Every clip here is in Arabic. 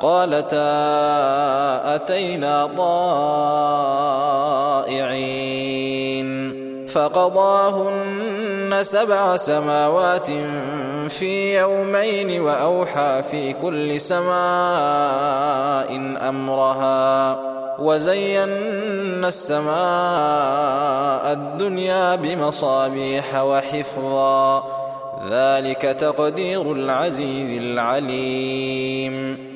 قالتا أتينا طائعين فقضاهن سبع سماوات في يومين وأوحى في كل سماء أمرها وزينا السماء الدنيا بمصابيح وحفظا ذلك تقدير العزيز العليم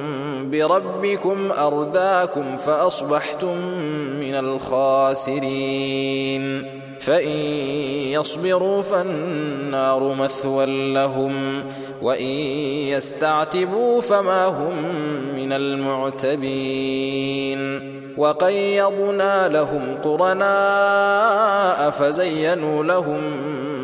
بربكم أرداكم فأصبحتم من الخاسرين. فإن يصبروا فالنار مثوى لهم وإن يستعتبوا فما هم من المعتبين. وقيضنا لهم قرناء فزينوا لهم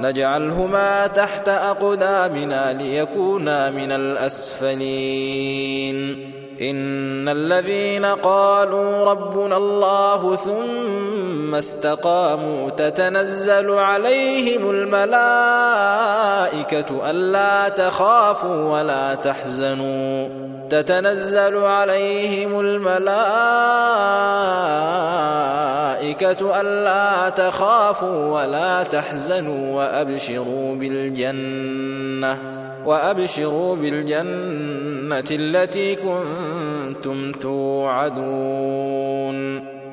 نجعلهما تحت أقدامنا ليكونا من الأسفلين. إن الذين قالوا ربنا الله ثم استقاموا تتنزل عليهم الملائكة ألا تخافوا ولا تحزنوا. تتنزل عليهم الملائكة ألا تخافوا ولا تحزنوا وأبشروا بالجنة وأبشروا بالجنة التي كنتم توعدون.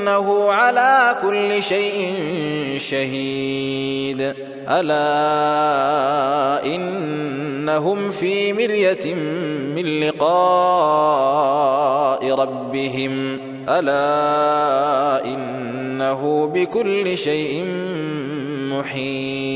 إنه على كل شيء شهيد. ألا إنهم في مرية من لقاء ربهم. ألا إنه بكل شيء محيط.